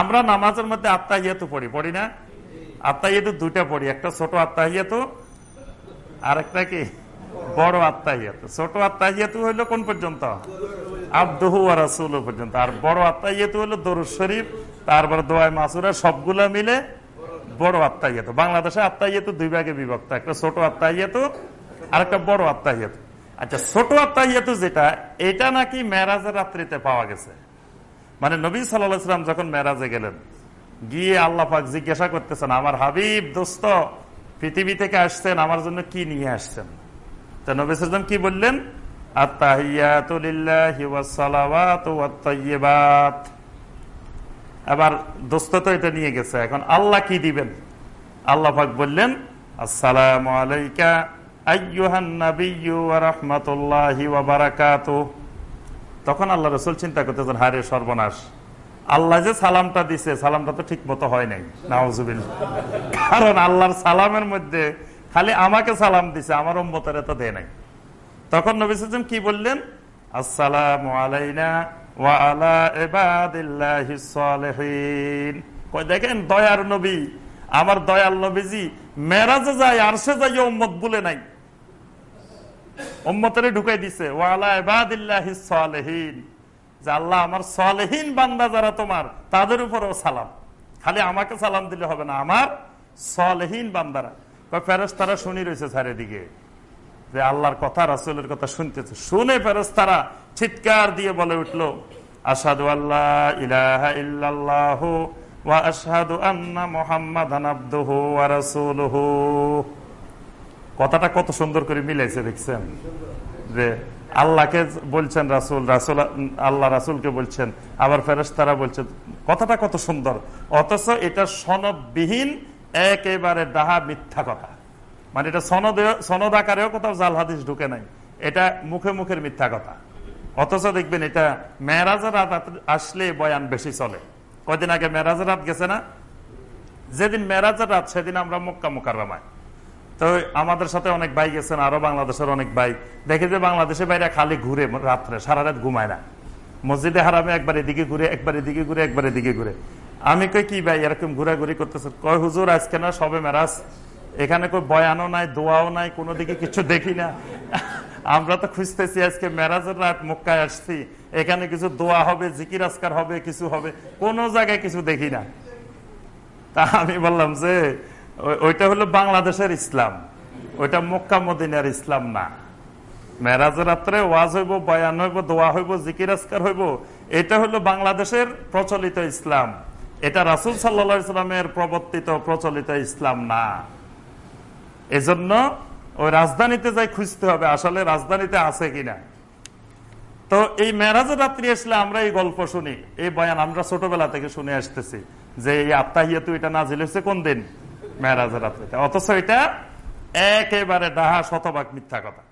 আমরা নামাজের মধ্যে আত্মাহিয়াতু পড়ি পড়ি না? আত্মাহিয়াতু দুইটা পড়ি, একটা ছোট আত্মাহিয়াতু আর একটা কি? বড় আত্মাহিয়াতু ছোট আত্মাহিয়াতু হইল কোন পর্যন্ত? আব্দহু রাসুল পর্যন্ত। আর বড় আত্মাহিয়াতু হইল দরুদ শরীফ, তারপর দোয়াই মাসুরা সবগুলা মিলে বড় আত্মা আত্মাহিয়াত বাংলাদেশে আত্মাহিয়াত দুই ভাগে বিভক্ত। একটা ছোট আত্মাহিয়াত আর একটা বড় আত্মা আত্মাহিয়াত আচ্ছা ছোট আত্মাহিয়াত যেটা, এটা নাকি মেরাজের রাত্রিতে পাওয়া গেছে। মানে নবী সাল্লাম যখন মেরাজে গেলেন, গিয়ে আল্লাহ পাক জিজ্ঞাসা করতেছেন, আমার হাবিব, দোস্ত, পৃথিবী থেকে আসছেন, আমার জন্য কি নিয়ে আসছেন? তো নবী সাল্লাম কি বললেন? আত্মাহিয়াতুলিল্লাহি এবার দোস্ত তো এটা নিয়ে গেছে। এখন আল্লাহ কি দিবেন? আল্লাহ পাক বললেন, আসসালাম আলাইকা তখন আল্লাহ রসুল চিন্তা করতেছেন হারে সর্বনাশ, আল্লাহ যে সালামটা দিছে, সালামটা তো ঠিক মতো হয় নাই। নাওজুবিল কারণ আল্লাহর সালামের মধ্যে খালি আমাকে সালাম দিছে, আমার উম্মতের তো দেয় নাই। তখন নবী কি বললেন, আসসালাম আলাইনা দেখেন, দয়ার নবী, আমার দয়াল নবীজি, মেরাজে যায় আর সে যাই ওম্মত বলে নাই। ওম্মতের ঢুকাই দিছে যে আল্লাহ আমার সলেহীন বান্দা যারা তোমার, তাদের উপরও সালাম। খালি আমাকে সালাম দিলে হবে না, আমার সলেহীন বান্দারা। ফেরস তারা শুনি রয়েছে চারিদিকে যে আল্লাহর কথা, রাসুলের কথা শুনতেছে। শুনে ফেরস তারা চিৎকার দিয়ে বলে উঠল আসাদু আল্লাহ ইলাহা ইল্লাল্লাহু ওয়া আশহাদু আন্না মুহাম্মাদান আবদুহু ওয়া রাসূলুহু। কথাটা কত সুন্দর করে মিলাইছে, দেখছেন? যে আল্লাহকে বলছেন রাসূল রাসূল, আল্লাহ রাসূলকে বলছেন, আবার ফেরেশতারা বলছেন কথাটা কত সুন্দর। অথচ এটা সনদবিহীন, একেবারে ডাহা মিথ্যা কথা। মানে এটা সনদ সনদ আকারেও কোথাও জাল হাদিস ঢুকে নাই। এটা মুখে মুখের মিথ্যা কথা। অথচ দেখবেন এটা মেয়েরাজের রাত আসলে বয়ান বেশি চলে। কয়দিন আগে মেয়েরাজের রাত গেছে না? যেদিন মেয়েরাজের রাত, সেদিন আমরা মক্কা মোকাররামায়। তো আমাদের সাথে অনেক ভাই গেছেন, আরও বাংলাদেশের অনেক ভাই। দেখে যে বাংলাদেশের বাইরে খালি ঘুরে রাত্রে, সারা রাত ঘুমায় না। মসজিদে হারামে একবার এদিকে ঘুরে, একবার এদিকে ঘুরে, একবার এদিকে ঘুরে। আমি কই, কি ভাই, এরকম ঘুরাঘুরি করতেছে কয়, হুজুর, আজকে না সবে মেরাজ এখানে কই বয়ানও নাই, দোয়াও নাই, কোনো দিকে কিছু দেখি না। আমরা তো খুঁজতেছি আজকে মেরাজের রাত, মক্কায় আসছি। এখানে কিছু দোয়া হবে, জিকির আসকার হবে, কিছু হবে। কোন জায়গায় কিছু দেখি না। তা আমি বললাম যে ওইটা হলো বাংলাদেশের ইসলাম। ওইটা মক্কা মদিনার ইসলাম না। মেরাজের রাত্রে ওয়াজ হইব, বয়ান হইব, দোয়া হইব, জিকির আসকার হইব, এটা হলো বাংলাদেশের প্রচলিত ইসলাম। এটা রাসুল সাল্লা ইসলামের প্রবর্তিত প্রচলিত ইসলাম না। এজন্য ওই রাজধানীতে যাই খুঁজতে হবে, আসলে রাজধানীতে আছে কিনা। তো এই মেরাজের রাত্রি আসলে আমরা এই গল্প শুনি, এই বয়ান আমরা ছোটবেলা থেকে শুনে আসতেছি, যে এই আত্মাহিয়াতু এটা নাজিল হয়েছে কোন দিন? মেরাজের রাত্রিতে। অথচ এটা একেবারে ডাহা শতভাগ মিথ্যা কথা।